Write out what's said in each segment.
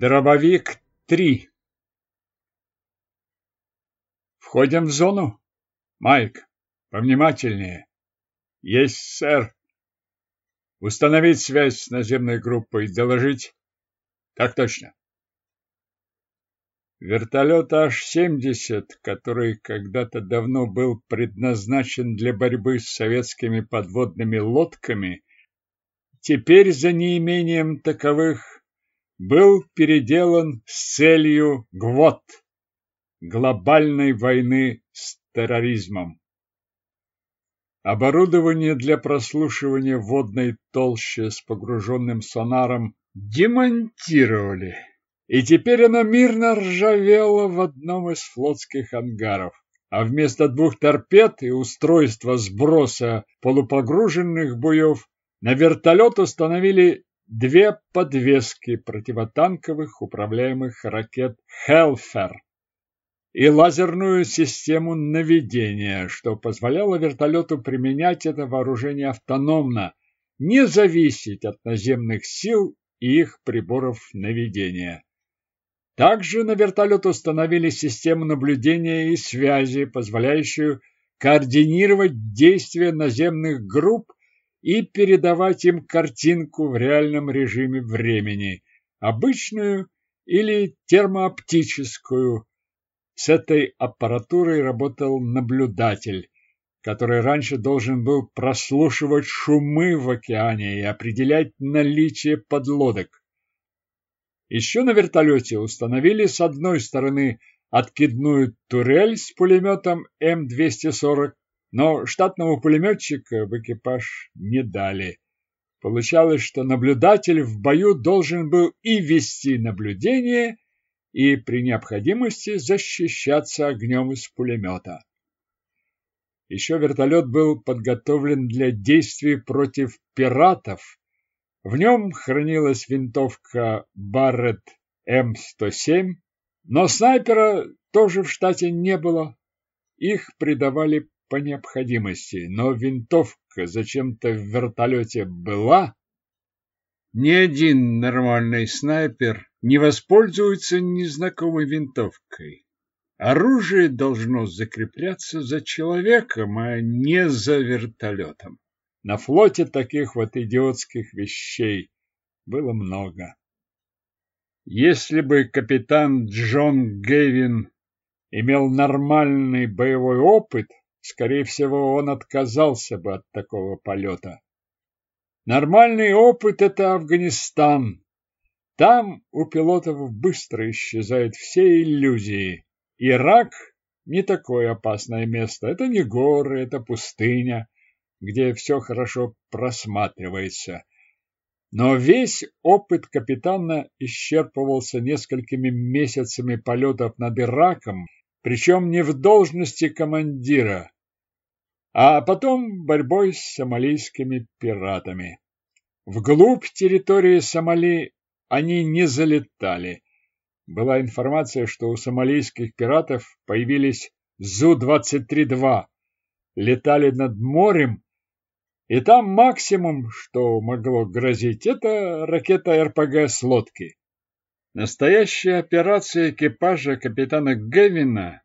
Дробовик 3. Входим в зону? Майк, повнимательнее. Есть, сэр. Установить связь с наземной группой, доложить. Так точно. Вертолет H-70, который когда-то давно был предназначен для борьбы с советскими подводными лодками, теперь за неимением таковых был переделан с целью ГВОТ – глобальной войны с терроризмом. Оборудование для прослушивания водной толщи с погруженным сонаром демонтировали, и теперь оно мирно ржавело в одном из флотских ангаров. А вместо двух торпед и устройства сброса полупогруженных буев на вертолет установили две подвески противотанковых управляемых ракет «Хелфер» и лазерную систему наведения, что позволяло вертолету применять это вооружение автономно, не зависеть от наземных сил и их приборов наведения. Также на вертолет установили систему наблюдения и связи, позволяющую координировать действия наземных групп и передавать им картинку в реальном режиме времени, обычную или термооптическую. С этой аппаратурой работал наблюдатель, который раньше должен был прослушивать шумы в океане и определять наличие подлодок. Еще на вертолете установили с одной стороны откидную турель с пулеметом М-240, но штатного пулеметчика в экипаж не дали. Получалось, что наблюдатель в бою должен был и вести наблюдение, и при необходимости защищаться огнем из пулемета. Еще вертолет был подготовлен для действий против пиратов. В нем хранилась винтовка Барретт М107, но снайпера тоже в штате не было. Их придавали по необходимости, но винтовка зачем-то в вертолете была. Ни один нормальный снайпер не воспользуется незнакомой винтовкой. Оружие должно закрепляться за человеком, а не за вертолетом. На флоте таких вот идиотских вещей было много. Если бы капитан Джон Гейвин имел нормальный боевой опыт, Скорее всего, он отказался бы от такого полета. Нормальный опыт – это Афганистан. Там у пилотов быстро исчезают все иллюзии. Ирак – не такое опасное место. Это не горы, это пустыня, где все хорошо просматривается. Но весь опыт капитана исчерпывался несколькими месяцами полетов над Ираком, причем не в должности командира, а потом борьбой с сомалийскими пиратами. Вглубь территории Сомали они не залетали. Была информация, что у сомалийских пиратов появились Зу-23-2, летали над морем, и там максимум, что могло грозить, это ракета РПГ с лодки. Настоящая операция экипажа капитана Гевина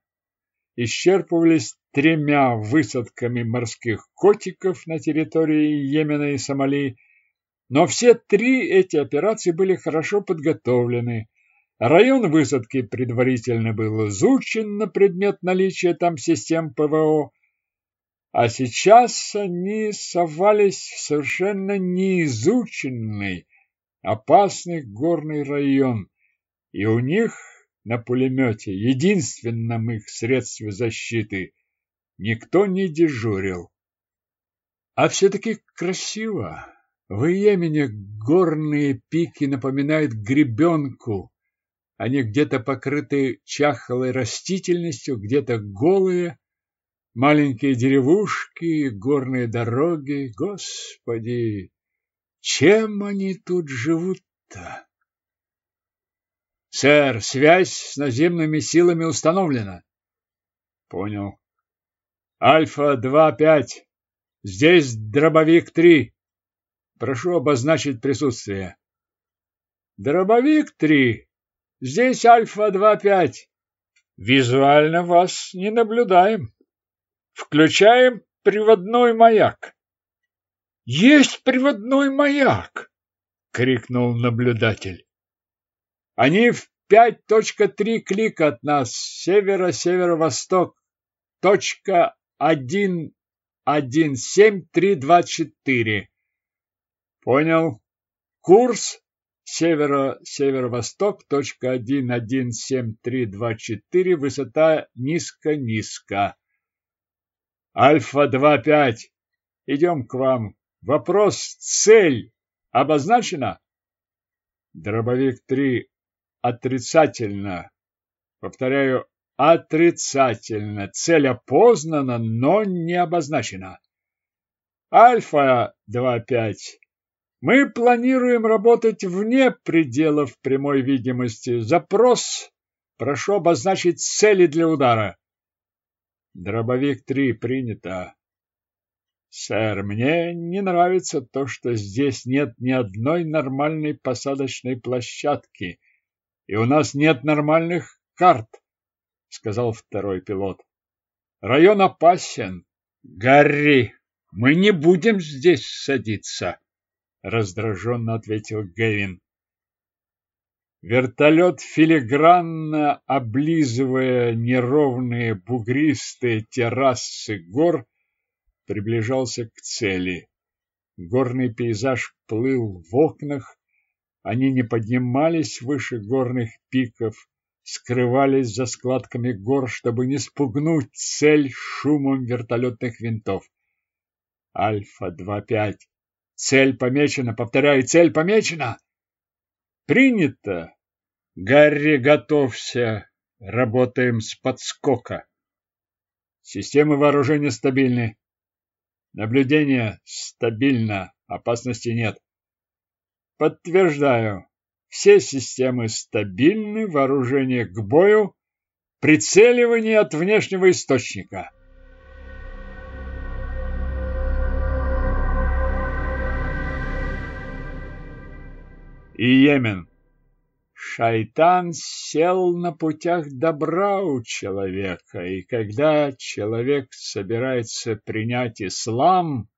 исчерпывались тремя высадками морских котиков на территории Йемена и Сомали, но все три эти операции были хорошо подготовлены. Район высадки предварительно был изучен на предмет наличия там систем ПВО, а сейчас они совались в совершенно неизученный, опасный горный район, и у них на пулемете, единственном их средстве защиты, никто не дежурил. А все-таки красиво. В Йемене горные пики напоминают гребенку. Они где-то покрыты чахлой растительностью, где-то голые. Маленькие деревушки, горные дороги. Господи, чем они тут живут-то? Сэр, связь с наземными силами установлена. Понял. Альфа-2-5. Здесь дробовик 3. Прошу обозначить присутствие. Дробовик 3. Здесь Альфа-2-5. Визуально вас не наблюдаем. Включаем приводной маяк. Есть приводной маяк, крикнул наблюдатель. Они в 5.3 клика от нас, северо-северо-восток. Точка 117-324. Понял. Курс северо-северо-восток, точка 117-324, высота низко-низко. Альфа-2-5, идем к вам. Вопрос, цель обозначена? Дробовик 3, отрицательно. Повторяю, отрицательно. Цель опознана, но не обозначена. Альфа-2-5. Мы планируем работать вне пределов прямой видимости. Запрос. Прошу обозначить цели для удара. Дробовик 3 принято. Сэр, мне не нравится то, что здесь нет ни одной нормальной посадочной площадки и у нас нет нормальных карт, сказал второй пилот. Район опасен. Гарри, мы не будем здесь садиться, раздраженно ответил Гэвин. Вертолет, филигранно облизывая неровные бугристые террасы гор, приближался к цели. Горный пейзаж плыл в окнах, они не поднимались выше горных пиков, скрывались за складками гор, чтобы не спугнуть цель шумом вертолетных винтов. Альфа-2-5. Цель помечена. Повторяю, цель помечена. Принято. Гарри, готовься. Работаем с подскока. Системы вооружения стабильны. Наблюдение стабильно. Опасности нет. Подтверждаю. Все системы стабильны, вооружение к бою, прицеливание от внешнего источника. И Йемен. Шайтан сел на путях добра у человека, и когда человек собирается принять ислам,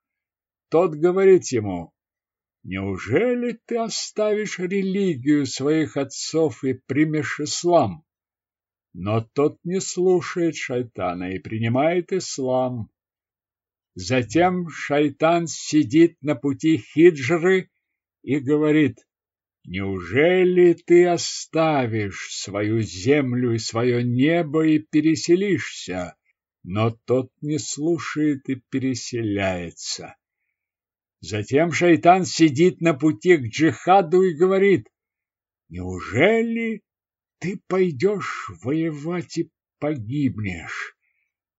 тот говорит ему Неужели ты оставишь религию своих отцов и примешь ислам? Но тот не слушает шайтана и принимает ислам. Затем шайтан сидит на пути хиджры и говорит, Неужели ты оставишь свою землю и свое небо и переселишься? Но тот не слушает и переселяется. Затем шайтан сидит на пути к джихаду и говорит, «Неужели ты пойдешь воевать и погибнешь?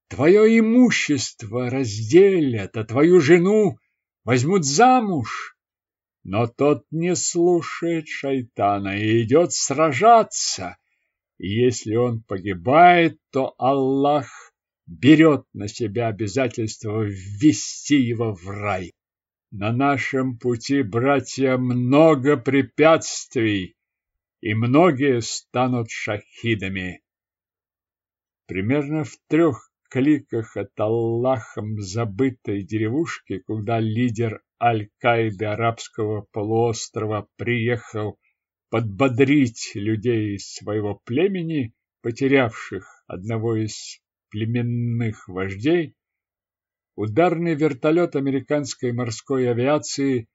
Твое имущество разделят, а твою жену возьмут замуж». Но тот не слушает шайтана и идет сражаться. И если он погибает, то Аллах берет на себя обязательство ввести его в рай. На нашем пути, братья, много препятствий, и многие станут шахидами. Примерно в трех кликах от Аллахом забытой деревушки, куда лидер Аль-Каиды арабского полуострова приехал подбодрить людей из своего племени, потерявших одного из племенных вождей, ударный вертолет американской морской авиации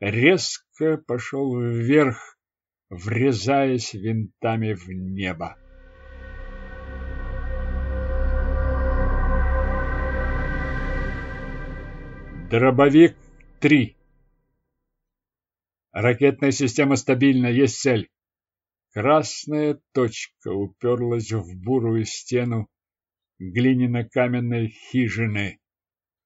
резко пошел вверх, врезаясь винтами в небо. Дробовик 3 Ракетная система стабильна, есть цель. Красная точка уперлась в бурую стену глиняно-каменной хижины.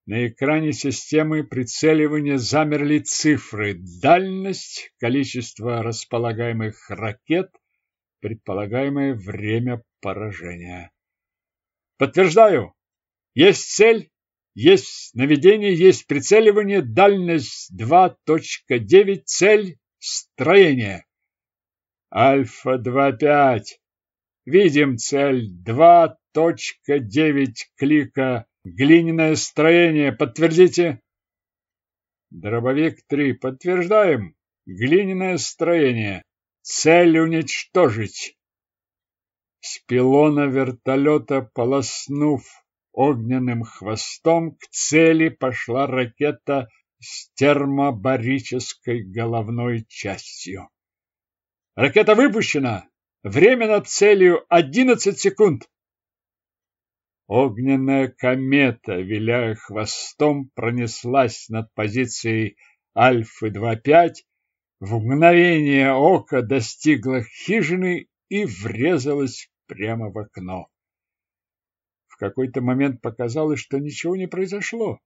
На экране системы прицеливания замерли цифры, дальность, количество располагаемых ракет, предполагаемое время поражения. Подтверждаю, есть цель, есть наведение, есть прицеливание, дальность 2.9, цель, строение. Альфа-2-5. Видим цель 2.9 клика. Глиняное строение. Подтвердите. Дробовик 3. Подтверждаем. Глиняное строение. Цель уничтожить. С пилона вертолета, полоснув огненным хвостом, к цели пошла ракета с термобарической головной частью. Ракета выпущена. Время над целью 11 секунд. Огненная комета, виляя хвостом, пронеслась над позицией Альфы-2-5, в мгновение ока достигла хижины и врезалась прямо в окно. В какой-то момент показалось, что ничего не произошло.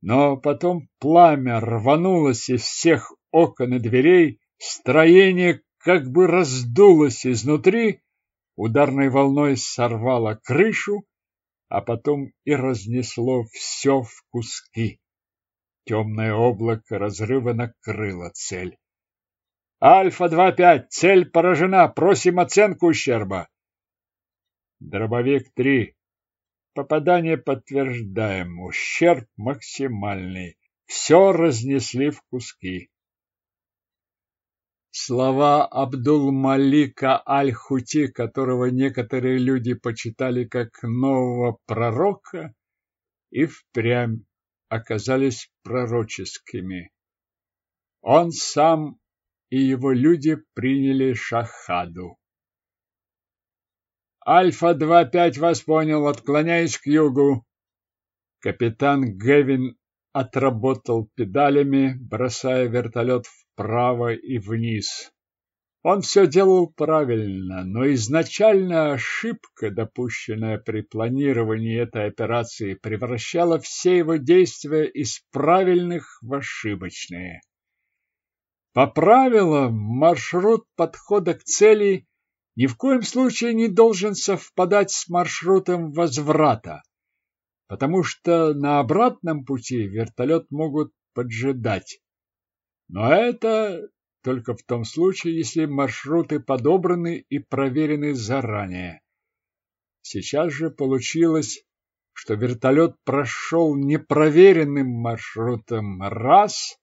Но потом пламя рванулось из всех окон и дверей, строение как бы раздулось изнутри, ударной волной сорвало крышу, а потом и разнесло все в куски. Темное облако разрыва накрыло цель. Альфа-2-5, цель поражена, просим оценку ущерба. Дробовик 3. Попадание подтверждаем, ущерб максимальный. Все разнесли в куски. Слова Абдул-Малика Аль-Хути, которого некоторые люди почитали как нового пророка, и впрямь оказались пророческими. Он сам и его люди приняли шахаду. Альфа-2-5 вас понял, отклоняюсь к югу. Капитан Гевин отработал педалями, бросая вертолет вправо и вниз. Он все делал правильно, но изначально ошибка, допущенная при планировании этой операции, превращала все его действия из правильных в ошибочные. По правилам, маршрут подхода к цели ни в коем случае не должен совпадать с маршрутом возврата потому что на обратном пути вертолет могут поджидать. Но это только в том случае, если маршруты подобраны и проверены заранее. Сейчас же получилось, что вертолет прошел непроверенным маршрутом раз,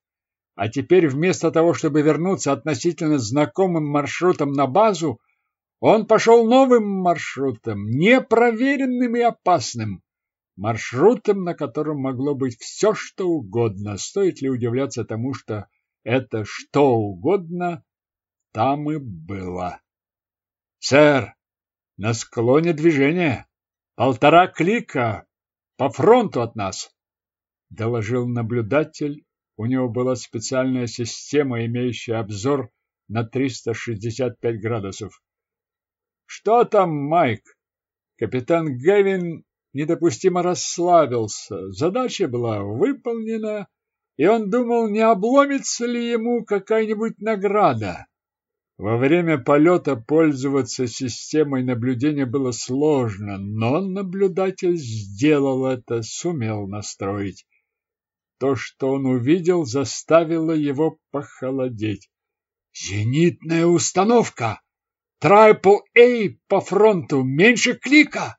а теперь вместо того, чтобы вернуться относительно знакомым маршрутом на базу, он пошел новым маршрутом, непроверенным и опасным маршрутом, на котором могло быть все, что угодно. Стоит ли удивляться тому, что это что угодно там и было? Сэр, на склоне движения. Полтора клика по фронту от нас, доложил наблюдатель. У него была специальная система, имеющая обзор на 365 градусов. Что там, Майк? Капитан Гевин недопустимо расслабился. Задача была выполнена, и он думал, не обломится ли ему какая-нибудь награда. Во время полета пользоваться системой наблюдения было сложно, но наблюдатель сделал это, сумел настроить. То, что он увидел, заставило его похолодеть. «Зенитная установка! Трайпл Эй по фронту! Меньше клика!»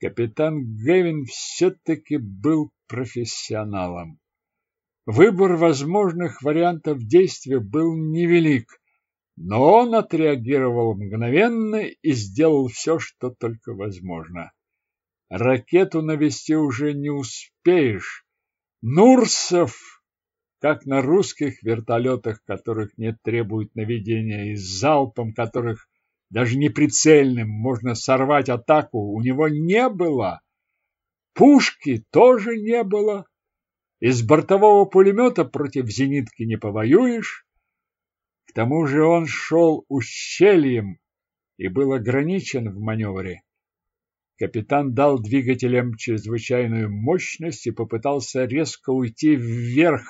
Капитан Гевин все-таки был профессионалом. Выбор возможных вариантов действия был невелик, но он отреагировал мгновенно и сделал все, что только возможно. Ракету навести уже не успеешь. Нурсов, как на русских вертолетах, которых не требует наведения, и залпом которых даже неприцельным можно сорвать атаку, у него не было. Пушки тоже не было. Из бортового пулемета против зенитки не повоюешь. К тому же он шел ущельем и был ограничен в маневре. Капитан дал двигателям чрезвычайную мощность и попытался резко уйти вверх,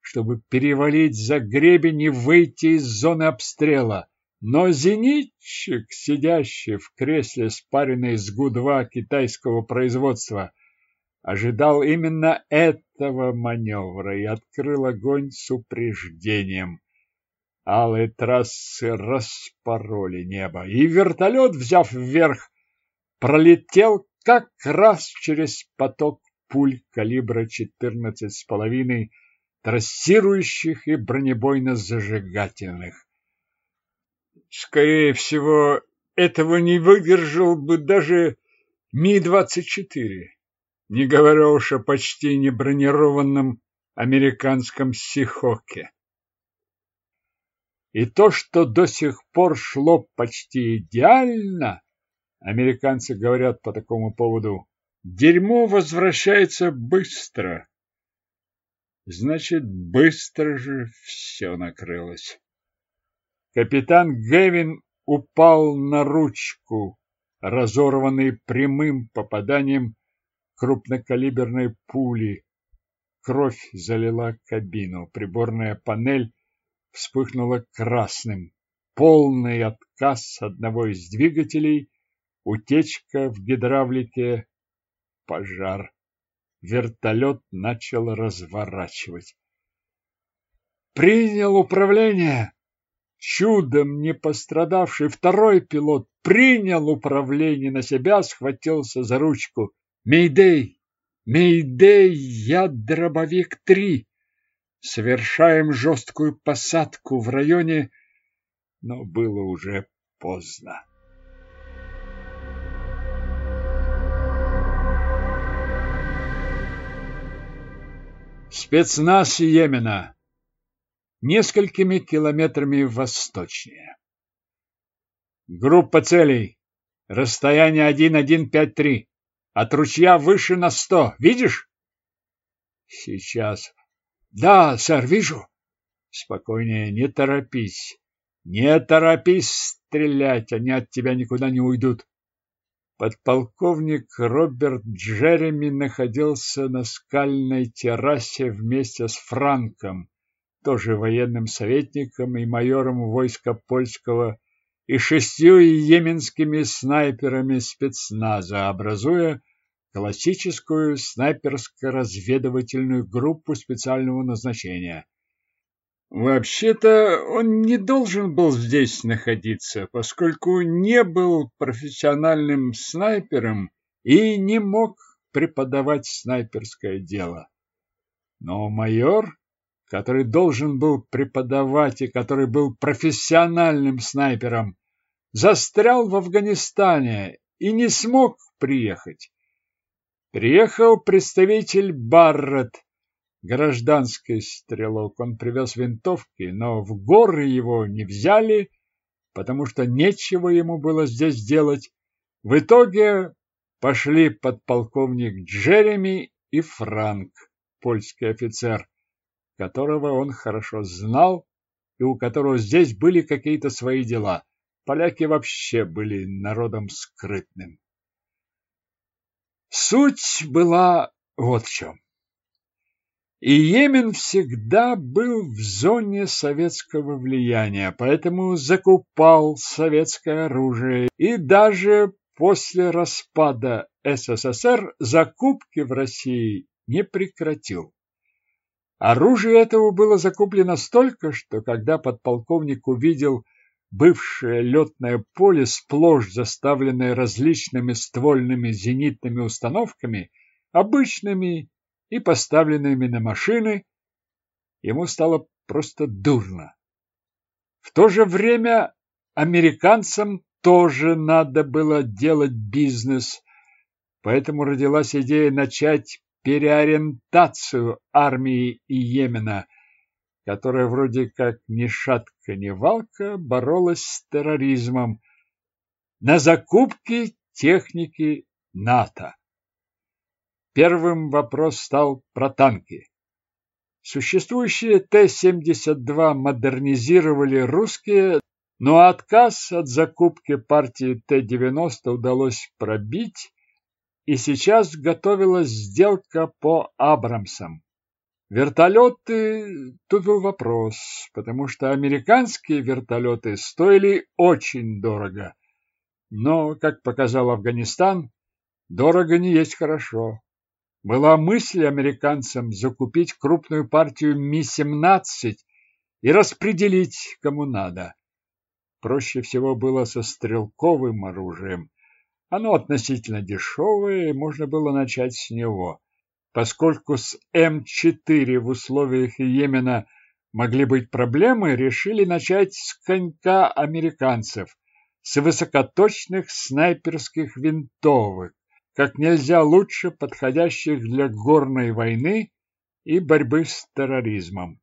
чтобы перевалить за гребень и выйти из зоны обстрела. Но зенитчик, сидящий в кресле спаренный с Гу-2 китайского производства, ожидал именно этого маневра и открыл огонь с упреждением. Алые трассы распороли небо, и вертолет, взяв вверх, пролетел как раз через поток пуль калибра 14,5 трассирующих и бронебойно-зажигательных. Скорее всего, этого не выдержал бы даже Ми-24, не говоря уж о почти не бронированном американском Сихоке. И то, что до сих пор шло почти идеально, американцы говорят по такому поводу, дерьмо возвращается быстро. Значит, быстро же все накрылось. Капитан Гевин упал на ручку, разорванный прямым попаданием крупнокалиберной пули. Кровь залила кабину. Приборная панель вспыхнула красным. Полный отказ одного из двигателей, утечка в гидравлике, пожар. Вертолет начал разворачивать. «Принял управление!» Чудом не пострадавший второй пилот принял управление на себя, схватился за ручку. «Мейдей! Мейдей! Я дробовик-3!» Совершаем жесткую посадку в районе, но было уже поздно. Спецназ Йемена несколькими километрами восточнее. Группа целей. Расстояние 1153. От ручья выше на 100. Видишь? Сейчас да, сэр, вижу. Спокойнее, не торопись. Не торопись стрелять, они от тебя никуда не уйдут. Подполковник Роберт Джереми находился на скальной террасе вместе с Франком, тоже военным советником и майором войска польского, и шестью йеменскими снайперами спецназа, образуя классическую снайперско-разведывательную группу специального назначения. Вообще-то он не должен был здесь находиться, поскольку не был профессиональным снайпером и не мог преподавать снайперское дело. Но майор, который должен был преподавать и который был профессиональным снайпером, застрял в Афганистане и не смог приехать. Приехал представитель Барретт, гражданский стрелок. Он привез винтовки, но в горы его не взяли, потому что нечего ему было здесь делать. В итоге пошли подполковник Джереми и Франк, польский офицер, которого он хорошо знал и у которого здесь были какие-то свои дела. Поляки вообще были народом скрытным. Суть была вот в чем. И Йемен всегда был в зоне советского влияния, поэтому закупал советское оружие и даже после распада СССР закупки в России не прекратил. Оружие этого было закуплено столько, что когда подполковник увидел Бывшее летное поле, сплошь заставленное различными ствольными зенитными установками, обычными и поставленными на машины, ему стало просто дурно. В то же время американцам тоже надо было делать бизнес, поэтому родилась идея начать переориентацию армии Йемена – которая вроде как ни шатка, ни валка боролась с терроризмом на закупки техники НАТО. Первым вопрос стал про танки. Существующие Т-72 модернизировали русские, но отказ от закупки партии Т-90 удалось пробить, и сейчас готовилась сделка по Абрамсам. Вертолеты, тут был вопрос, потому что американские вертолеты стоили очень дорого. Но, как показал Афганистан, дорого не есть хорошо. Была мысль американцам закупить крупную партию Ми-17 и распределить кому надо. Проще всего было со стрелковым оружием. Оно относительно дешевое, и можно было начать с него. Поскольку с М4 в условиях Йемена могли быть проблемы, решили начать с конька американцев, с высокоточных снайперских винтовок, как нельзя лучше подходящих для горной войны и борьбы с терроризмом.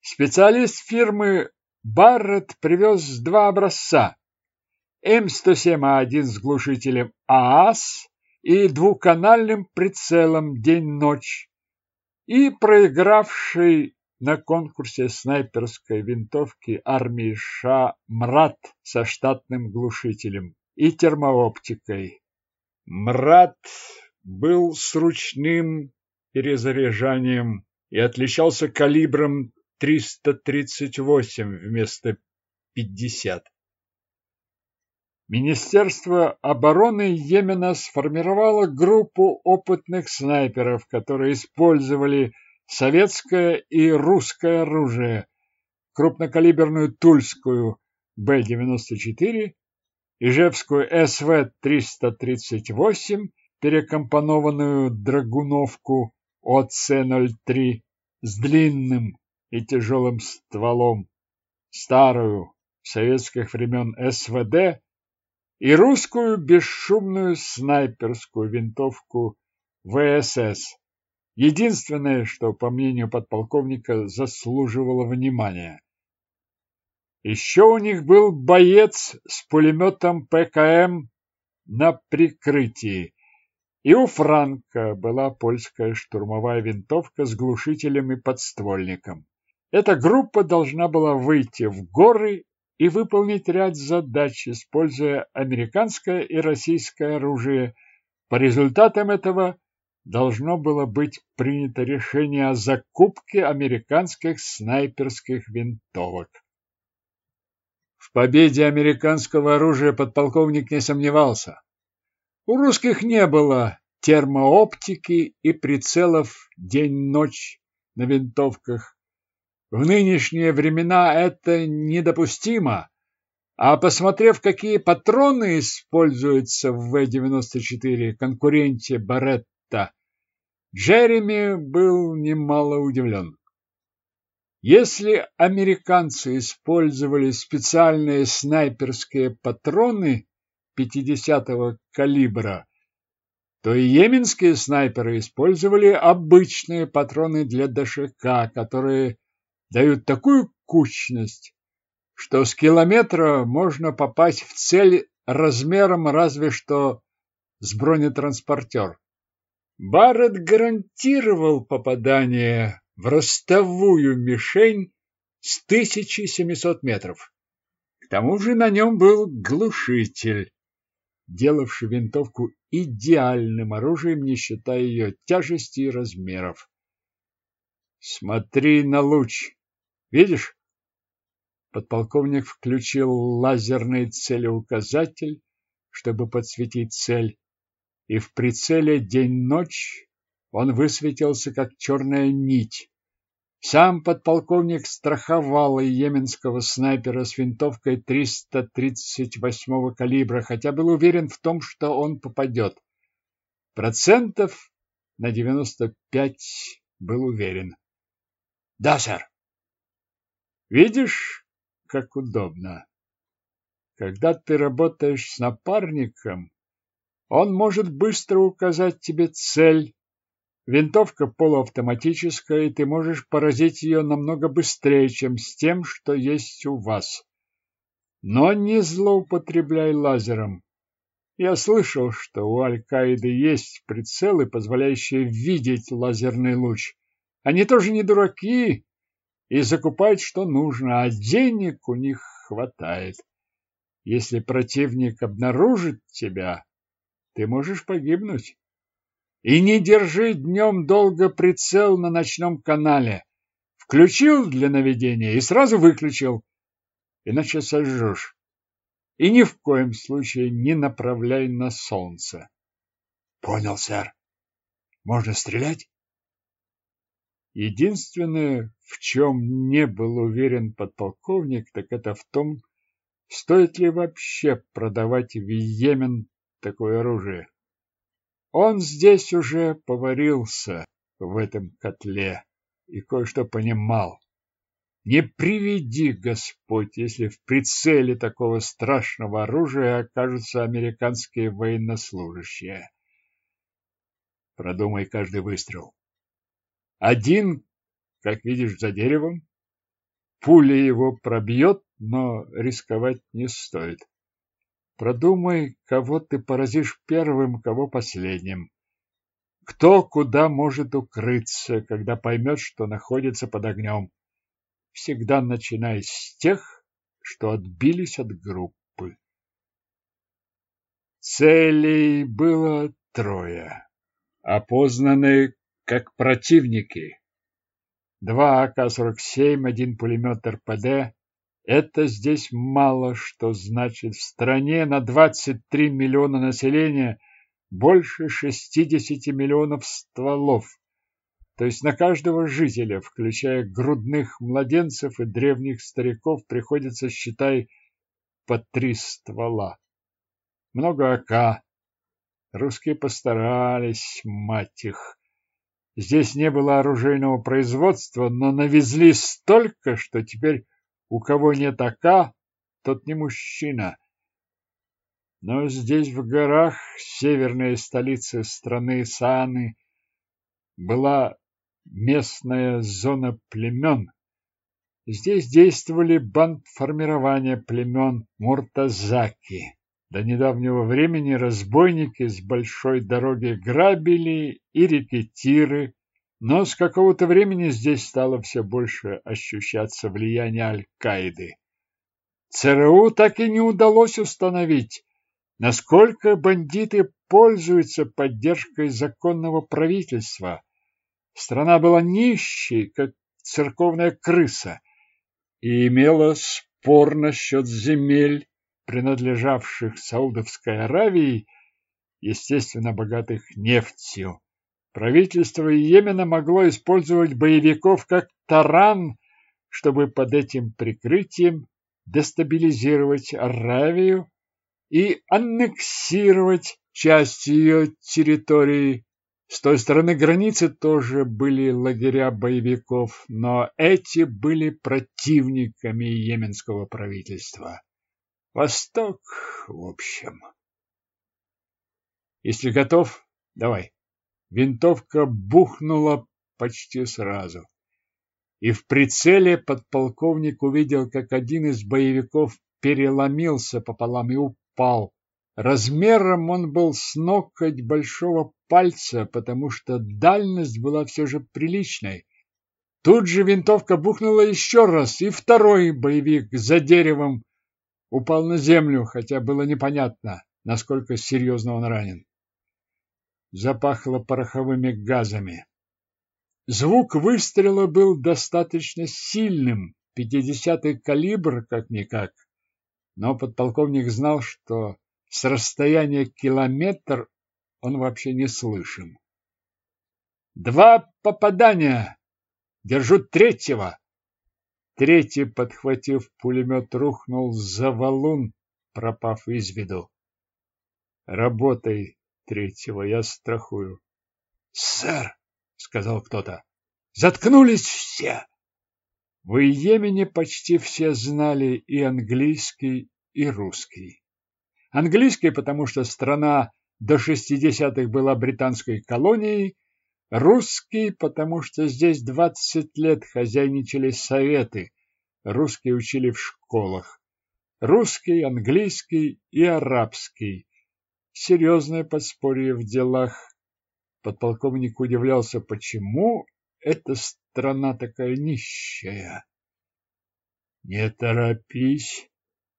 Специалист фирмы Барретт привез два образца. М107А1 с глушителем ААС и двухканальным прицелом день-ночь и проигравший на конкурсе снайперской винтовки армии США МРАТ со штатным глушителем и термооптикой. МРАТ был с ручным перезаряжанием и отличался калибром 338 вместо 50. Министерство обороны Йемена сформировало группу опытных снайперов, которые использовали советское и русское оружие, крупнокалиберную тульскую Б-94, Ижевскую СВ-338, перекомпонованную драгуновку ОЦ-03 с длинным и тяжелым стволом, старую советских времен СВД и русскую бесшумную снайперскую винтовку ВСС. Единственное, что, по мнению подполковника, заслуживало внимания. Еще у них был боец с пулеметом ПКМ на прикрытии, и у Франка была польская штурмовая винтовка с глушителем и подствольником. Эта группа должна была выйти в горы и выполнить ряд задач, используя американское и российское оружие. По результатам этого должно было быть принято решение о закупке американских снайперских винтовок. В победе американского оружия подполковник не сомневался. У русских не было термооптики и прицелов день-ночь на винтовках, в нынешние времена это недопустимо, а посмотрев, какие патроны используются в В-94 конкуренте Баретта, Джереми был немало удивлен. Если американцы использовали специальные снайперские патроны 50-го калибра, то и йеменские снайперы использовали обычные патроны для ДШК, которые дают такую кучность, что с километра можно попасть в цель размером разве что с бронетранспортер. Барретт гарантировал попадание в ростовую мишень с 1700 метров. К тому же на нем был глушитель, делавший винтовку идеальным оружием, не считая ее тяжести и размеров. «Смотри на луч!» Видишь? Подполковник включил лазерный целеуказатель, чтобы подсветить цель, и в прицеле день-ночь он высветился, как черная нить. Сам подполковник страховал йеменского снайпера с винтовкой 338 калибра, хотя был уверен в том, что он попадет. Процентов на 95 был уверен. — Да, сэр. Видишь, как удобно. Когда ты работаешь с напарником, он может быстро указать тебе цель. Винтовка полуавтоматическая, и ты можешь поразить ее намного быстрее, чем с тем, что есть у вас. Но не злоупотребляй лазером. Я слышал, что у Аль-Каиды есть прицелы, позволяющие видеть лазерный луч. Они тоже не дураки и закупают, что нужно, а денег у них хватает. Если противник обнаружит тебя, ты можешь погибнуть. И не держи днем долго прицел на ночном канале. Включил для наведения и сразу выключил, иначе сожжешь. И ни в коем случае не направляй на солнце. Понял, сэр. Можно стрелять? Единственное, в чем не был уверен подполковник, так это в том, стоит ли вообще продавать в Йемен такое оружие. Он здесь уже поварился в этом котле и кое-что понимал. Не приведи Господь, если в прицеле такого страшного оружия окажутся американские военнослужащие. Продумай каждый выстрел. Один, как видишь, за деревом. Пуля его пробьет, но рисковать не стоит. Продумай, кого ты поразишь первым, кого последним. Кто куда может укрыться, когда поймет, что находится под огнем. Всегда начинай с тех, что отбились от группы. Целей было трое, опознаны как противники. Два АК-47, один пулемет РПД, это здесь мало что значит. В стране на 23 миллиона населения больше 60 миллионов стволов. То есть на каждого жителя, включая грудных младенцев и древних стариков, приходится, считай, по три ствола. Много АК. Русские постарались, мать их. Здесь не было оружейного производства, но навезли столько, что теперь у кого нет АК, тот не мужчина. Но здесь, в горах, северной столицы страны Сааны, была местная зона племен. Здесь действовали бандформирования племен Муртазаки. До недавнего времени разбойники с большой дороги грабили и рекетиры, но с какого-то времени здесь стало все больше ощущаться влияние Аль-Каиды. ЦРУ так и не удалось установить, насколько бандиты пользуются поддержкой законного правительства. Страна была нищей, как церковная крыса, и имела спор насчет земель, принадлежавших Саудовской Аравии, естественно, богатых нефтью. Правительство Йемена могло использовать боевиков как таран, чтобы под этим прикрытием дестабилизировать Аравию и аннексировать часть ее территории. С той стороны границы тоже были лагеря боевиков, но эти были противниками йеменского правительства. Восток, в общем. Если готов, давай. Винтовка бухнула почти сразу. И в прицеле подполковник увидел, как один из боевиков переломился пополам и упал. Размером он был с ноготь большого пальца, потому что дальность была все же приличной. Тут же винтовка бухнула еще раз, и второй боевик за деревом упал на землю, хотя было непонятно, насколько серьезно он ранен запахло пороховыми газами. Звук выстрела был достаточно сильным, пятидесятый калибр как-никак, но подполковник знал, что с расстояния километр он вообще не слышим. «Два попадания! Держу третьего!» Третий, подхватив пулемет, рухнул за валун, пропав из виду. «Работай третьего я страхую. «Сэр!» — сказал кто-то. «Заткнулись все!» В Йемене почти все знали и английский, и русский. Английский, потому что страна до шестидесятых была британской колонией, русский, потому что здесь двадцать лет хозяйничали советы, русские учили в школах, русский, английский и арабский, серьезное подспорье в делах. Подполковник удивлялся, почему эта страна такая нищая. Не торопись,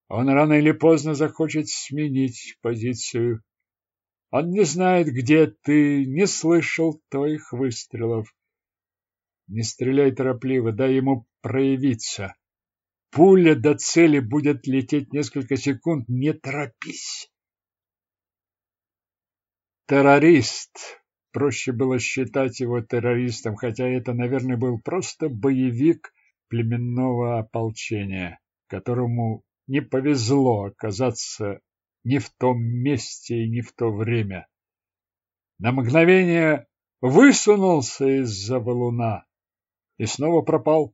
он рано или поздно захочет сменить позицию. Он не знает, где ты, не слышал твоих выстрелов. Не стреляй торопливо, дай ему проявиться. Пуля до цели будет лететь несколько секунд, не торопись. Террорист, проще было считать его террористом, хотя это, наверное, был просто боевик племенного ополчения, которому не повезло оказаться не в том месте и не в то время. На мгновение высунулся из-за валуна и снова пропал.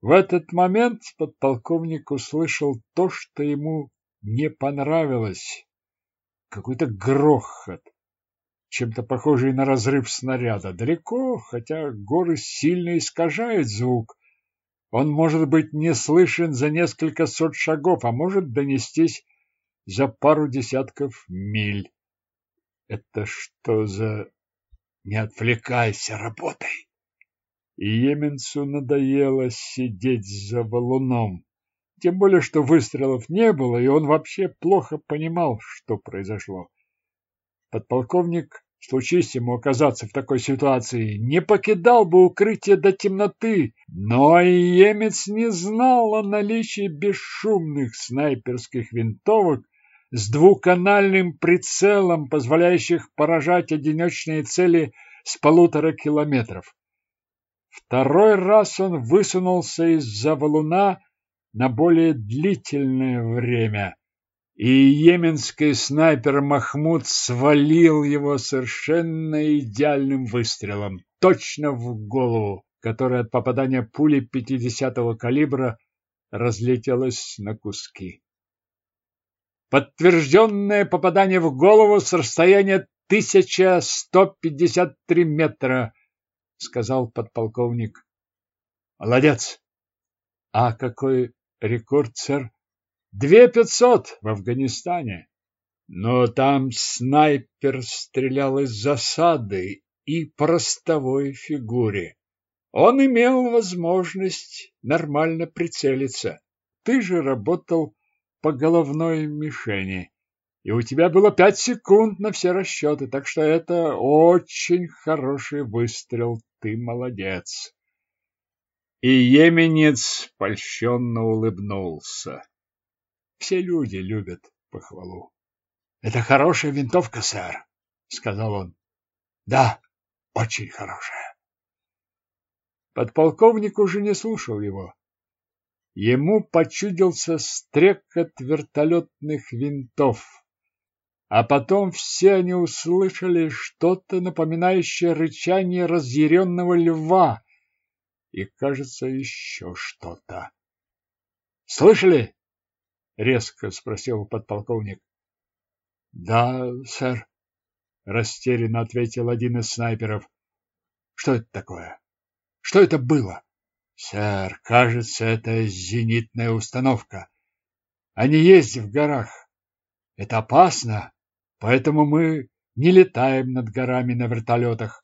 В этот момент подполковник услышал то, что ему не понравилось. Какой-то грохот, чем-то похожий на разрыв снаряда. Далеко, хотя горы сильно искажают звук. Он может быть не слышен за несколько сот шагов, а может донестись за пару десятков миль. Это что за... Не отвлекайся, работай! И Еменцу надоело сидеть за валуном. Тем более, что выстрелов не было, и он вообще плохо понимал, что произошло. Подполковник, случись ему оказаться в такой ситуации, не покидал бы укрытие до темноты, но и емец не знал о наличии бесшумных снайперских винтовок с двуканальным прицелом, позволяющих поражать одиночные цели с полутора километров. Второй раз он высунулся из-за валуна на более длительное время, и йеменский снайпер Махмуд свалил его совершенно идеальным выстрелом, точно в голову, которая от попадания пули 50-го калибра разлетелась на куски. Подтвержденное попадание в голову с расстояния 1153 метра, сказал подполковник. Молодец. А какой рекорд, сэр? Две пятьсот в Афганистане. Но там снайпер стрелял из засады и по ростовой фигуре. Он имел возможность нормально прицелиться. Ты же работал по головной мишени, и у тебя было пять секунд на все расчеты, так что это очень хороший выстрел. Ты молодец. И еменец польщенно улыбнулся. Все люди любят похвалу. — Это хорошая винтовка, сэр, — сказал он. — Да, очень хорошая. Подполковник уже не слушал его. Ему почудился стрекот вертолетных винтов. А потом все они услышали что-то напоминающее рычание разъяренного льва и, кажется, еще что-то. «Слышали?» — резко спросил подполковник. «Да, сэр», — растерянно ответил один из снайперов. «Что это такое? Что это было?» «Сэр, кажется, это зенитная установка. Они есть в горах. Это опасно, поэтому мы не летаем над горами на вертолетах».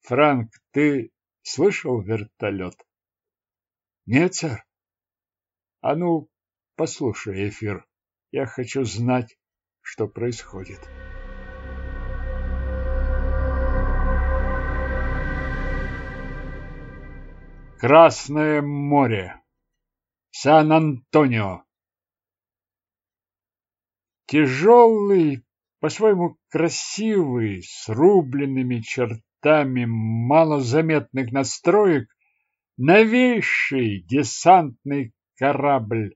«Франк, ты Слышал вертолет? Нет, сэр. А ну, послушай эфир. Я хочу знать, что происходит. Красное море. Сан-Антонио. Тяжелый, по-своему красивый, с рубленными чертами малозаметных настроек новейший десантный корабль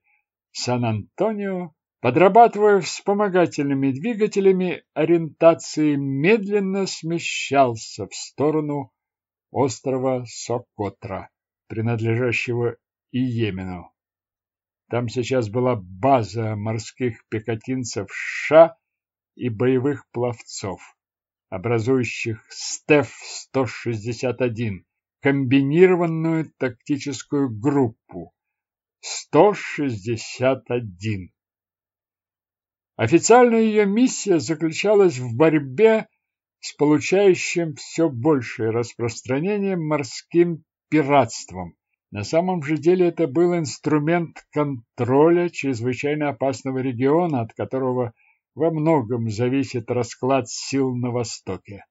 Сан-Антонио, подрабатывая вспомогательными двигателями ориентации, медленно смещался в сторону острова Сокотра, принадлежащего Иемену. Там сейчас была база морских пехотинцев США и боевых пловцов образующих СТЭФ-161, комбинированную тактическую группу 161. Официальная ее миссия заключалась в борьбе с получающим все большее распространение морским пиратством. На самом же деле это был инструмент контроля чрезвычайно опасного региона, от которого во многом зависит расклад сил на Востоке.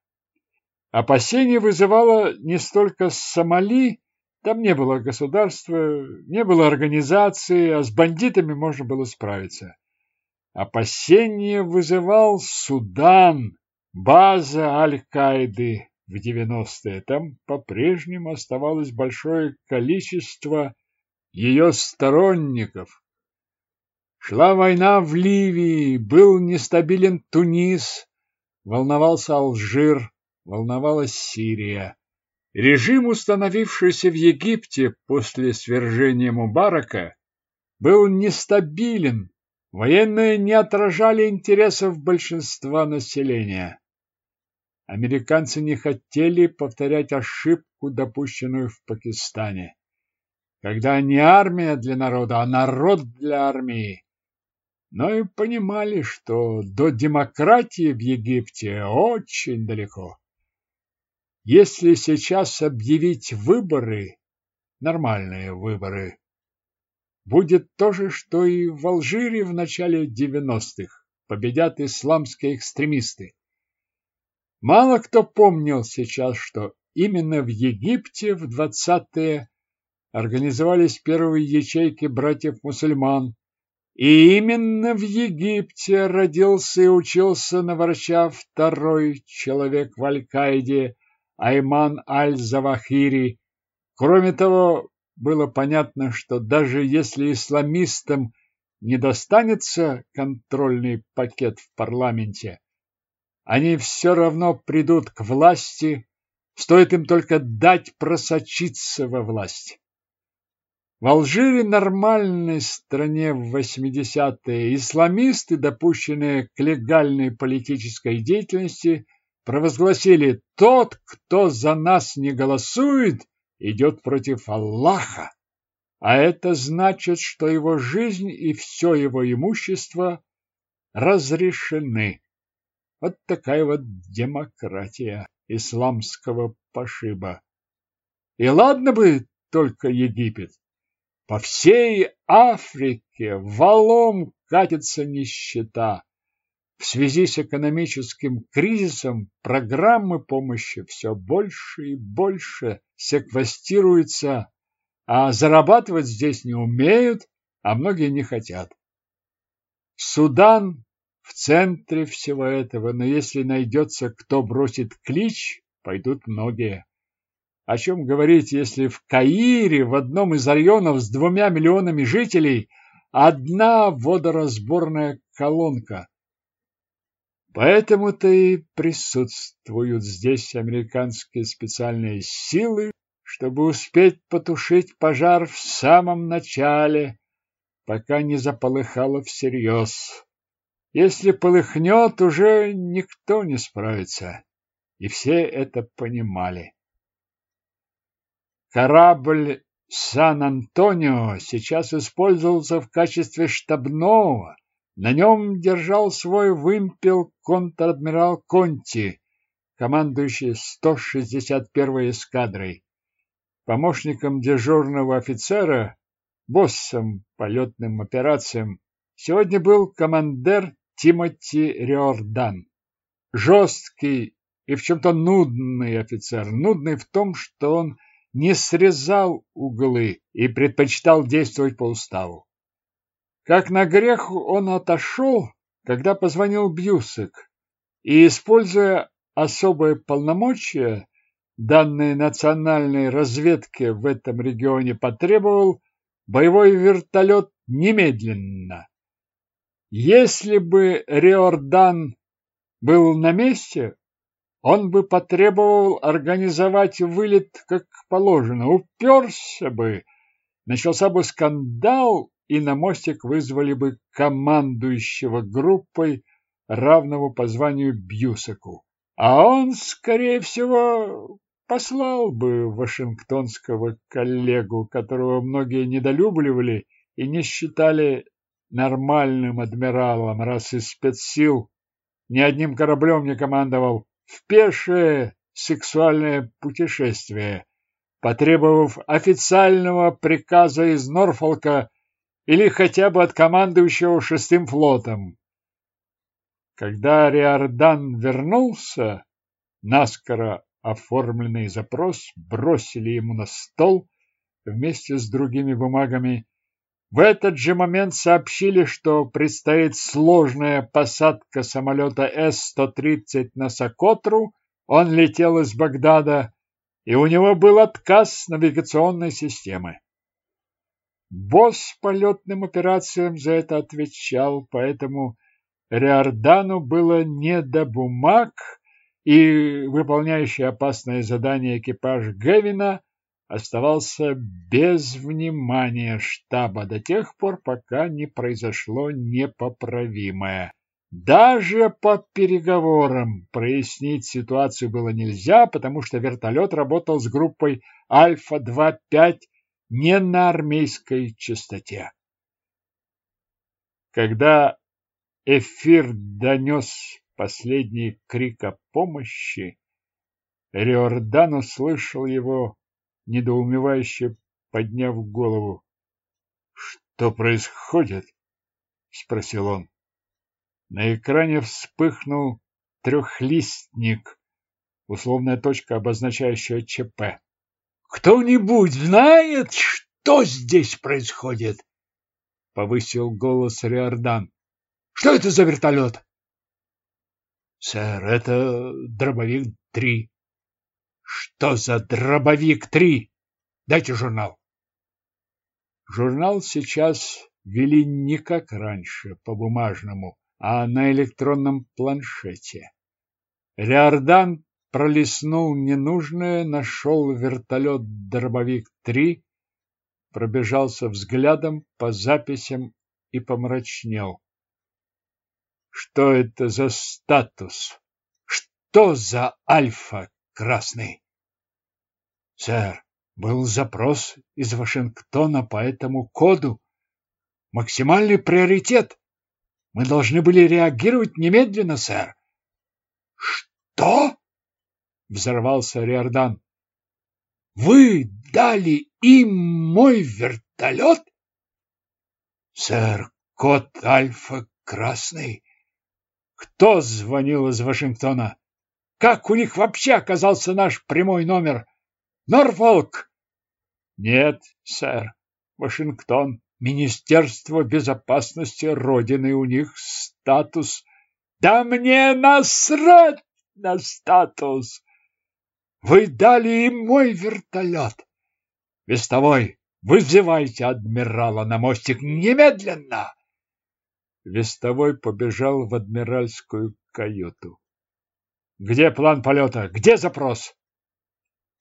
Опасение вызывало не столько Сомали, там не было государства, не было организации, а с бандитами можно было справиться. Опасение вызывал Судан, база Аль-Каиды в 90-е. Там по-прежнему оставалось большое количество ее сторонников. Шла война в Ливии, был нестабилен Тунис, волновался Алжир, волновалась Сирия. Режим, установившийся в Египте после свержения Мубарака, был нестабилен, военные не отражали интересов большинства населения. Американцы не хотели повторять ошибку, допущенную в Пакистане, когда не армия для народа, а народ для армии. Но и понимали, что до демократии в Египте очень далеко. Если сейчас объявить выборы, нормальные выборы, будет то же, что и в Алжире в начале 90-х. Победят исламские экстремисты. Мало кто помнил сейчас, что именно в Египте в 20-е организовались первые ячейки братьев-мусульман, и именно в Египте родился и учился на врача второй человек в Аль-Каиде Айман Аль-Завахири. Кроме того, было понятно, что даже если исламистам не достанется контрольный пакет в парламенте, они все равно придут к власти, стоит им только дать просочиться во власть. В Алжире, нормальной стране в 80-е, исламисты, допущенные к легальной политической деятельности, провозгласили «Тот, кто за нас не голосует, идет против Аллаха». А это значит, что его жизнь и все его имущество разрешены. Вот такая вот демократия исламского пошиба. И ладно бы только Египет. По всей Африке валом катится нищета. В связи с экономическим кризисом программы помощи все больше и больше секвестируются, а зарабатывать здесь не умеют, а многие не хотят. Судан в центре всего этого, но если найдется, кто бросит клич, пойдут многие. О чем говорить, если в Каире, в одном из районов с двумя миллионами жителей, одна водоразборная колонка. Поэтому-то и присутствуют здесь американские специальные силы, чтобы успеть потушить пожар в самом начале, пока не заполыхало всерьез. Если полыхнет, уже никто не справится. И все это понимали. Корабль Сан-Антонио сейчас использовался в качестве штабного. На нем держал свой вымпел контр-адмирал Конти, командующий 161-й эскадрой. Помощником дежурного офицера, боссом полетным операциям, сегодня был командир Тимоти Риордан. Жесткий и в чем-то нудный офицер. Нудный в том, что он не срезал углы и предпочитал действовать по уставу. Как на грех он отошел, когда позвонил Бьюсек, и, используя особые полномочия, данные национальной разведке в этом регионе, потребовал боевой вертолет немедленно. Если бы Риордан был на месте, он бы потребовал организовать вылет как положено, уперся бы, начался бы скандал, и на мостик вызвали бы командующего группой, равного по званию Бьюсаку. А он, скорее всего, послал бы вашингтонского коллегу, которого многие недолюбливали и не считали нормальным адмиралом, раз из спецсил ни одним кораблем не командовал в пешее сексуальное путешествие, потребовав официального приказа из Норфолка или хотя бы от командующего шестым флотом. Когда Риордан вернулся, наскоро оформленный запрос бросили ему на стол вместе с другими бумагами. В этот же момент сообщили, что предстоит сложная посадка самолета С-130 на Сокотру. Он летел из Багдада, и у него был отказ навигационной системы. Босс полетным операциям за это отвечал, поэтому Риордану было не до бумаг, и выполняющий опасное задание экипаж Гевина оставался без внимания штаба до тех пор, пока не произошло непоправимое. Даже по переговорам прояснить ситуацию было нельзя, потому что вертолет работал с группой Альфа-2-5 не на армейской частоте. Когда эфир донес последний крик о помощи, Риордан услышал его, недоумевающе подняв голову. — Что происходит? — спросил он. На экране вспыхнул трехлистник, условная точка, обозначающая ЧП. Кто-нибудь знает, что здесь происходит? Повысил голос Риордан. Что это за вертолет? Сэр, это дробовик-3. Что за дробовик-3? Дайте журнал. Журнал сейчас вели не как раньше, по бумажному, а на электронном планшете. Риордан пролистнул ненужное, нашел вертолет-дробовик-3, пробежался взглядом по записям и помрачнел. Что это за статус? Что за альфа красный? Сэр, был запрос из Вашингтона по этому коду. Максимальный приоритет. Мы должны были реагировать немедленно, сэр. Что? Взорвался Риордан. Вы дали им мой вертолет? Сэр, код Альфа красный. Кто звонил из Вашингтона? Как у них вообще оказался наш прямой номер? Норфолк? Нет, сэр. Вашингтон. Министерство безопасности Родины. У них статус. Да мне насрать на статус. Вы дали им мой вертолет. Вестовой, вызывайте адмирала на мостик немедленно. Вестовой побежал в адмиральскую каюту. Где план полета? Где запрос?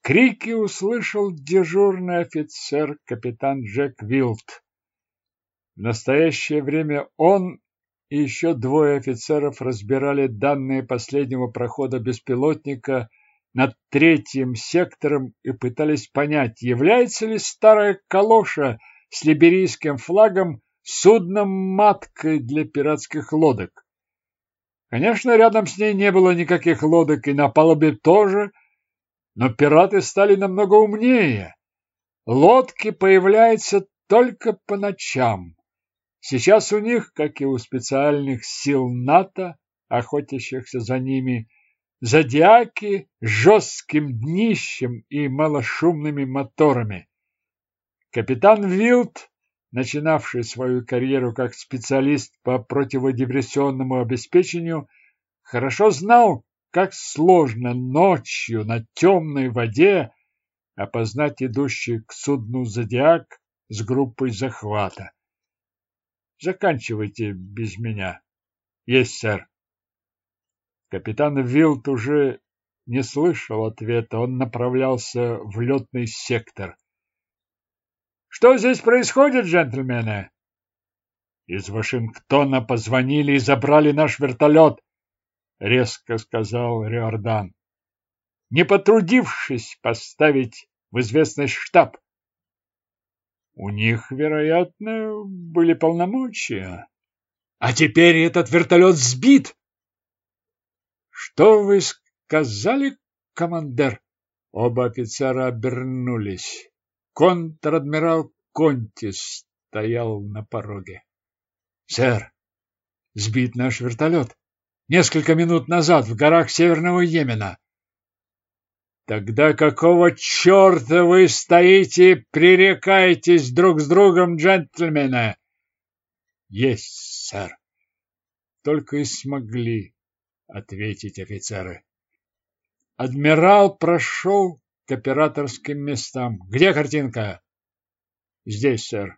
Крики услышал дежурный офицер капитан Джек Вилд. В настоящее время он и еще двое офицеров разбирали данные последнего прохода беспилотника над третьим сектором и пытались понять, является ли старая калоша с либерийским флагом судном-маткой для пиратских лодок. Конечно, рядом с ней не было никаких лодок, и на палубе тоже, но пираты стали намного умнее. Лодки появляются только по ночам. Сейчас у них, как и у специальных сил НАТО, охотящихся за ними, зодиаки с жестким днищем и малошумными моторами. Капитан Вилд, начинавший свою карьеру как специалист по противодиверсионному обеспечению, хорошо знал, как сложно ночью на темной воде опознать идущий к судну зодиак с группой захвата. Заканчивайте без меня. Есть, сэр. Капитан Вилт уже не слышал ответа, он направлялся в летный сектор. «Что здесь происходит, джентльмены?» «Из Вашингтона позвонили и забрали наш вертолет», — резко сказал Риордан, не потрудившись поставить в известность штаб. У них, вероятно, были полномочия. А теперь этот вертолет сбит. Что вы сказали, командир? Оба офицера обернулись. Контр-адмирал Контис стоял на пороге. Сэр, сбит наш вертолет. Несколько минут назад в горах Северного Йемена. Тогда какого черта вы стоите и пререкаетесь друг с другом, джентльмены? Есть, сэр. Только и смогли ответить офицеры. Адмирал прошел к операторским местам. Где картинка? Здесь, сэр.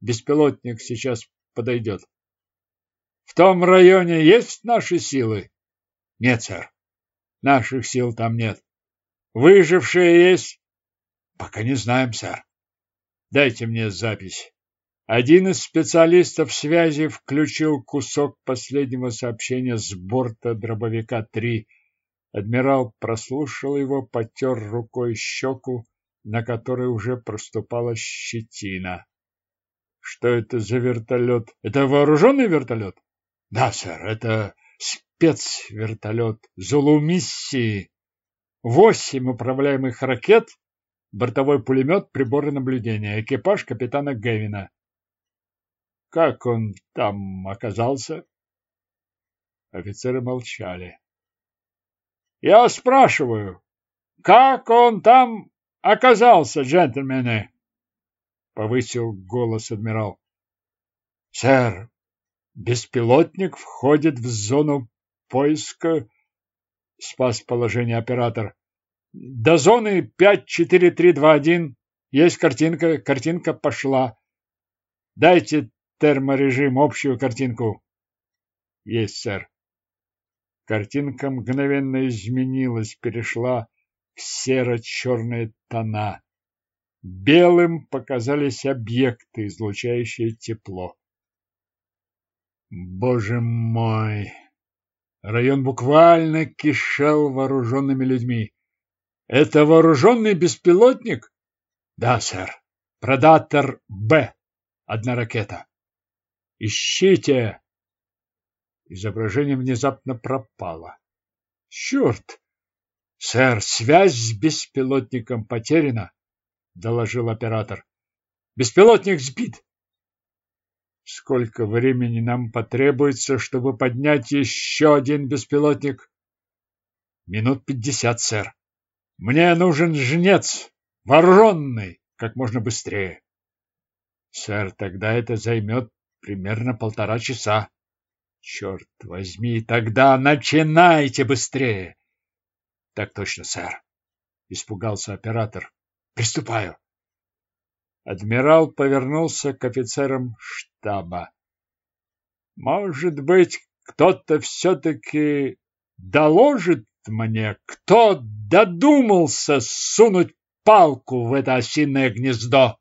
Беспилотник сейчас подойдет. В том районе есть наши силы? Нет, сэр. Наших сил там нет. Выжившие есть? Пока не знаем, сэр. Дайте мне запись. Один из специалистов связи включил кусок последнего сообщения с борта дробовика 3. Адмирал прослушал его, потер рукой щеку, на которой уже проступала щетина. Что это за вертолет? Это вооруженный вертолет? Да, сэр, это спецвертолет Зулу-миссии. Восемь управляемых ракет, бортовой пулемет, приборы наблюдения, экипаж капитана Гевина. Как он там оказался? Офицеры молчали. Я спрашиваю, как он там оказался, джентльмены? Повысил голос адмирал. Сэр, беспилотник входит в зону поиска, спас положение оператор. До зоны 54321 есть картинка, картинка пошла. Дайте терморежим, общую картинку. Есть, сэр. Картинка мгновенно изменилась, перешла в серо-черные тона. Белым показались объекты, излучающие тепло. Боже мой! Район буквально кишел вооруженными людьми. Это вооруженный беспилотник? Да, сэр. Продатор Б. Одна ракета. Ищите! Изображение внезапно пропало. Черт! Сэр, связь с беспилотником потеряна, доложил оператор. Беспилотник сбит. Сколько времени нам потребуется, чтобы поднять еще один беспилотник? Минут пятьдесят, сэр. Мне нужен жнец, вооруженный, как можно быстрее. Сэр, тогда это займет примерно полтора часа. Черт возьми, тогда начинайте быстрее. Так точно, сэр. Испугался оператор. Приступаю. Адмирал повернулся к офицерам штаба. Может быть, кто-то все-таки доложит мне, кто додумался сунуть палку в это осиное гнездо?